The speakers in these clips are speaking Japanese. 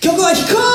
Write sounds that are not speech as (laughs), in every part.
曲は飛行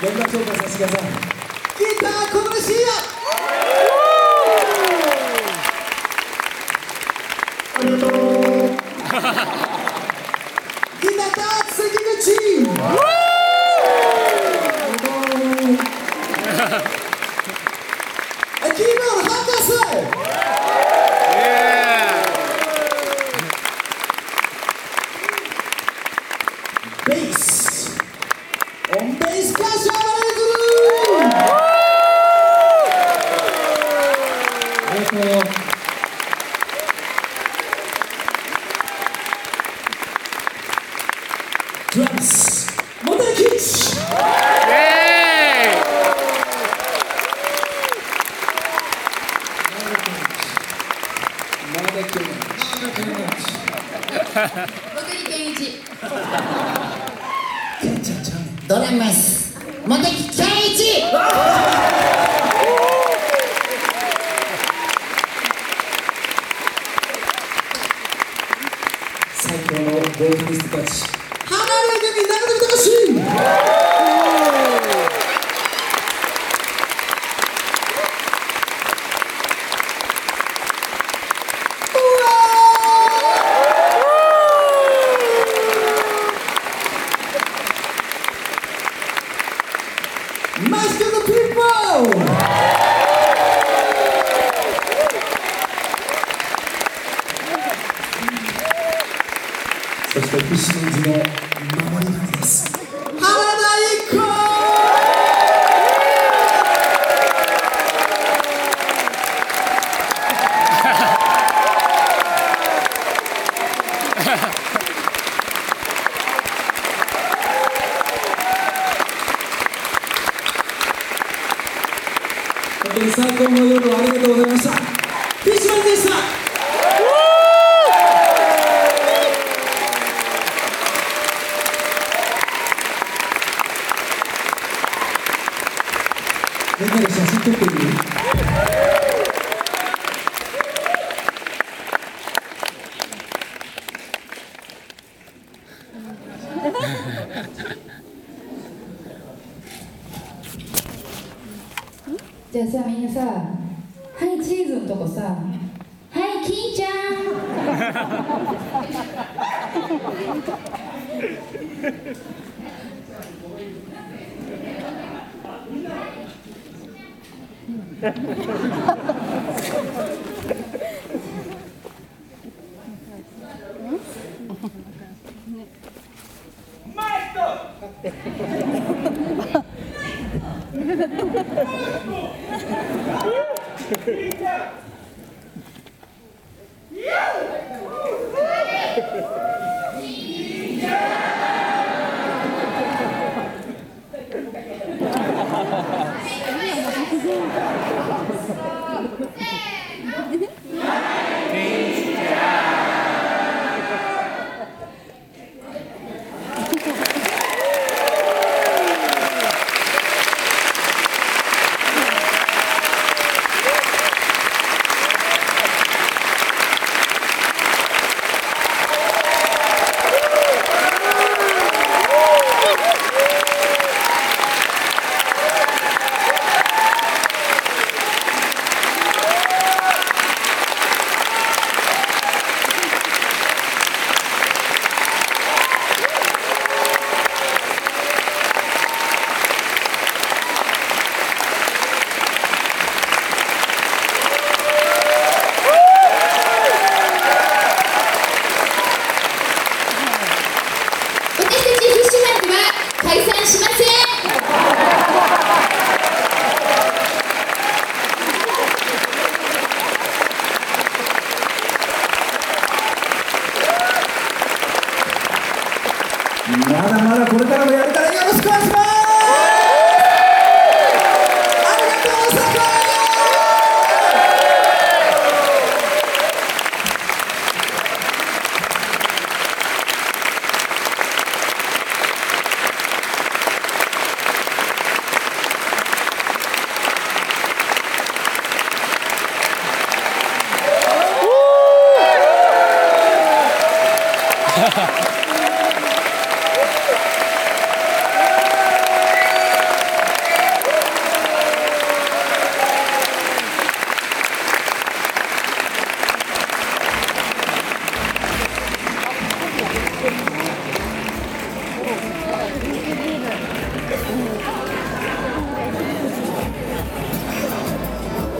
連絡紹介させてくださいギター小室慎ボーカリストたち。花の組長富隆マスクのピーポーそしてフィッシュマンズの守り神です原田一子本当に最高の夜をありがとうございました。フィッシュマンでした。じゃあさみんなさ「はいチーズ」のとこさ「はい金ちゃん」(laughs) Yeah. (laughs)